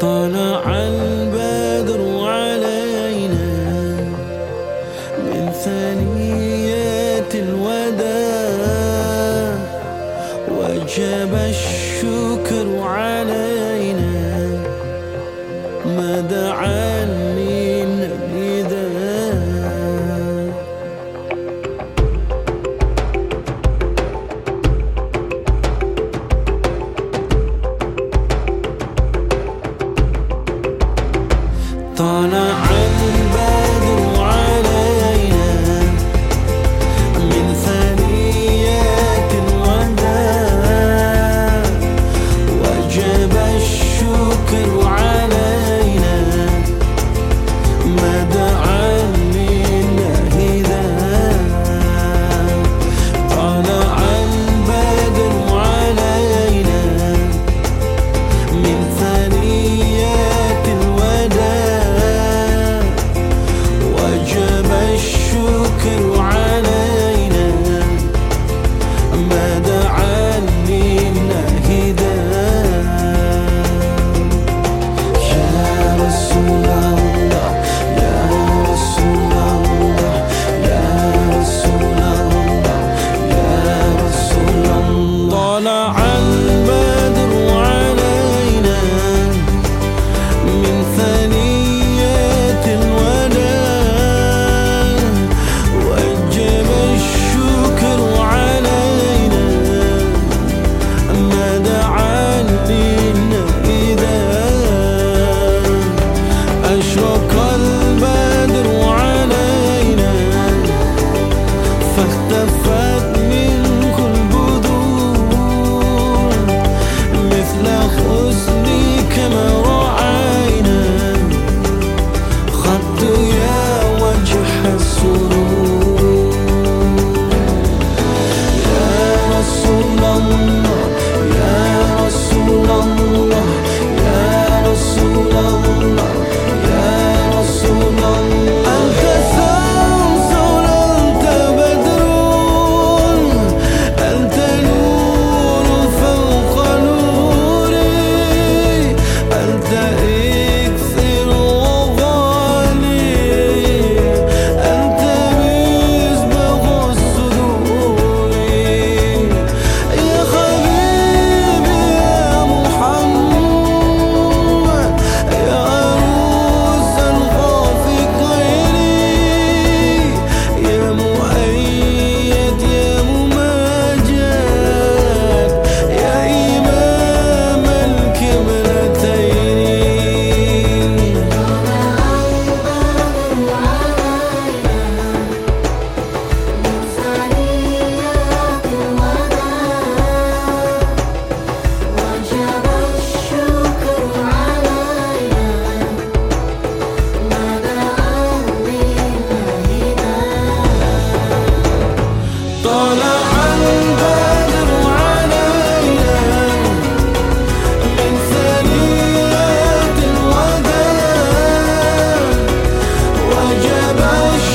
طلع fuck me. about